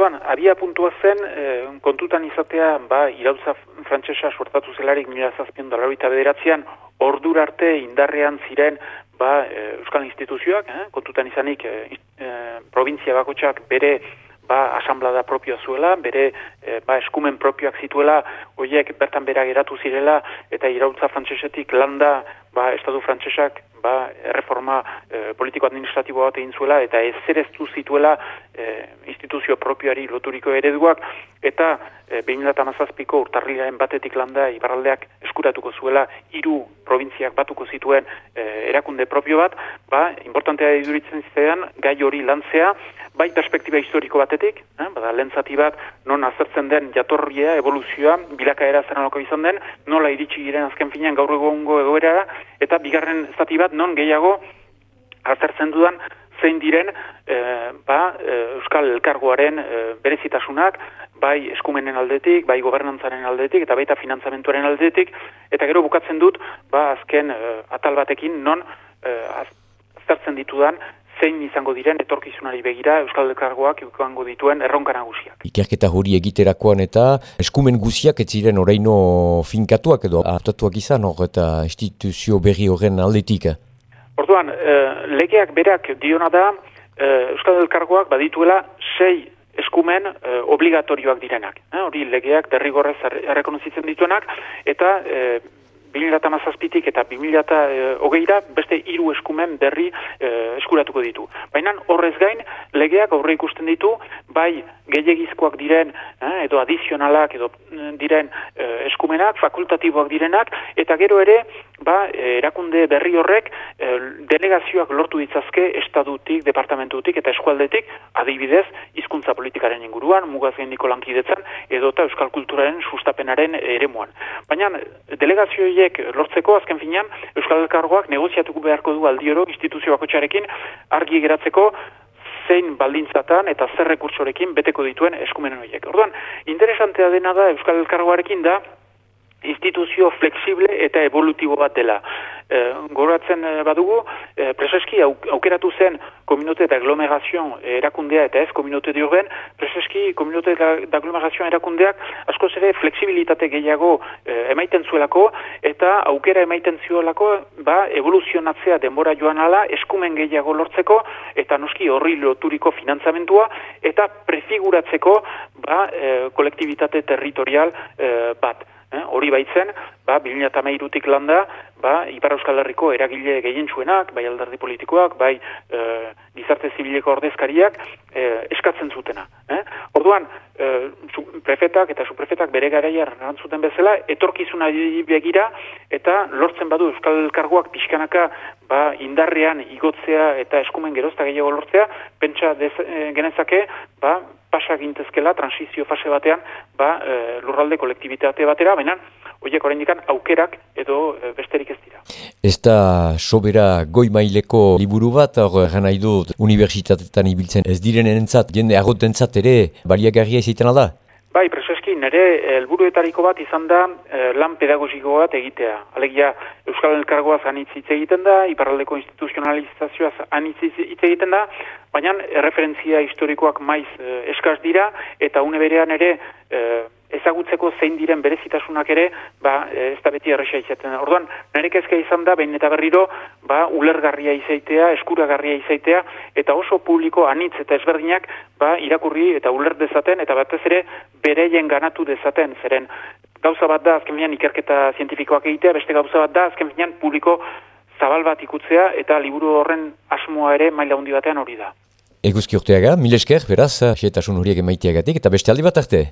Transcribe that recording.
Orduan, abia puntua zen, e, kontutan izatea, ba, irautza frantsesa suertatu zelarik mila zazpion dolarita bederatzean, ordur arte indarrean ziren, ba, e, euskal instituzioak, eh, kontutan izanik, e, e, provintzia bakotxak bere, ba, asamblada propioa zuela, bere, e, ba, eskumen propioak zituela, horiek bertan bera geratu zirela, eta irautza frantsesetik landa, ba, estatu frantsesak, ba, reforma e, politiko-administratibo bat egin zuela, eta ez zereztu zituela e, instituzio propioari loturiko ereduak, eta e, behin eta mazazpiko urtarrilaren batetik landa ibarraldeak eskuratuko zuela hiru provintziak batuko zituen e, erakunde propio bat, ba, importantea iduritzen zizean, gai hori lantzea, bai perspektiba historiko batetik, eh, bada lentzati bat non azertzen den jatorria, evoluzioa, bilakaera zer izan den, nola iritsi giren azken finean gaur egongo egoera, eta bigarren zati bat non gehiago azertzen dudan zein diren e, ba, e, Euskal Elkargoaren e, berezitasunak, bai eskumenen aldetik, bai gobernantzaren aldetik, eta baita finantzamentuaren aldetik, eta gero bukatzen dut, ba, azken atal batekin non e, aztertzen ditudan zein izango diren etorkizunari begira Euskal Elkargoak izango dituen erronka nagusiak. Ikerketa hori egiterakoan eta eskumen guziak ez ziren oraino finkatuak edo hartatuak izan hor eta instituzio berri horren aldetik. Orduan, e, legeak berak diona da e, Euskal Elkargoak badituela sei eskumen e, obligatorioak direnak. E, hori legeak derrigorrez errekonozitzen dituenak eta e, 2008 eta 2008 eh, beste hiru eskumen berri e, eskuratuko ditu. Baina horrez gain, legeak aurre ikusten ditu, bai gehiagizkoak diren, eh, edo adizionalak, edo diren eskumenak, fakultatiboak direnak, eta gero ere, ba, erakunde berri horrek, delegazioak lortu ditzazke estadutik, departamentutik eta eskualdetik, adibidez, hizkuntza politikaren inguruan, mugaz gaindiko lankidetzen, edota euskal kulturaren sustapenaren eremuan. Baina, delegazioei lortzeko azken finean Euskal Elkargoak negoziatuko beharko du aldioro instituzio bakotxarekin argi geratzeko zein baldintzatan eta zer rekurtsorekin beteko dituen eskumenen horiek. Orduan, interesantea dena da Euskal Elkargoarekin da instituzio fleksible eta evolutibo bat dela. E, goratzen eh, badugu, e, preseski aukeratu zen kominote aglomerazioan erakundea eta ez kominote diurben, preseski kominote aglomerazioan erakundeak asko zere fleksibilitate gehiago e, emaiten zuelako eta aukera emaiten zuelako ba, evoluzionatzea denbora joan ala eskumen gehiago lortzeko eta noski horri loturiko finantzamentua eta prefiguratzeko ba, e, kolektibitate territorial e, bat eh, hori baitzen, ba, 2008-tik landa, ba, Ipar Euskal Herriko eragile gehientsuenak, bai alderdi politikoak, bai e, gizarte zibileko ordezkariak, e, eskatzen zutena. Eh? Orduan, e, prefetak eta suprefetak bere garaia rantzuten bezala, etorkizuna begira, eta lortzen badu Euskal Karguak pixkanaka ba, indarrean igotzea eta eskumen gerozta gehiago lortzea, pentsa dez, e, genezake, ba, pasa gintezkela, transizio fase batean, ba, e, lurralde kolektibitate batera, baina, horiek oraindik aukerak edo e, besterik ez dira. Ez da sobera goi maileko liburu bat, hor nahi dut universitatetan ibiltzen ez diren entzat, jende agotentzat ere baliagarria izaiten da? Bai, prezeski, nire helburuetariko bat izan da eh, lan pedagogiko bat egitea. Alegia, Euskal Elkargoaz anitz hitz egiten da, iparraldeko instituzionalizazioaz anitz hitz egiten da, baina referentzia historikoak maiz eh, eskaz dira, eta une berean ere eh, ezagutzeko zein diren berezitasunak ere, ba, ez da beti erresa izaten. Orduan, nire kezka izan da, behin eta berriro, ba, ulergarria izaitea, eskuragarria izaitea, eta oso publiko anitz eta ezberdinak, ba, irakurri eta uler dezaten, eta batez ere, bereien ganatu dezaten, zeren, gauza bat da, azken binean, ikerketa zientifikoak egitea, beste gauza bat da, azken binean, publiko zabal bat ikutzea, eta liburu horren asmoa ere, maila handi batean hori da. Eguzki urteaga, mil esker, beraz, xetasun horiek emaiteagatik, eta beste aldi bat arte.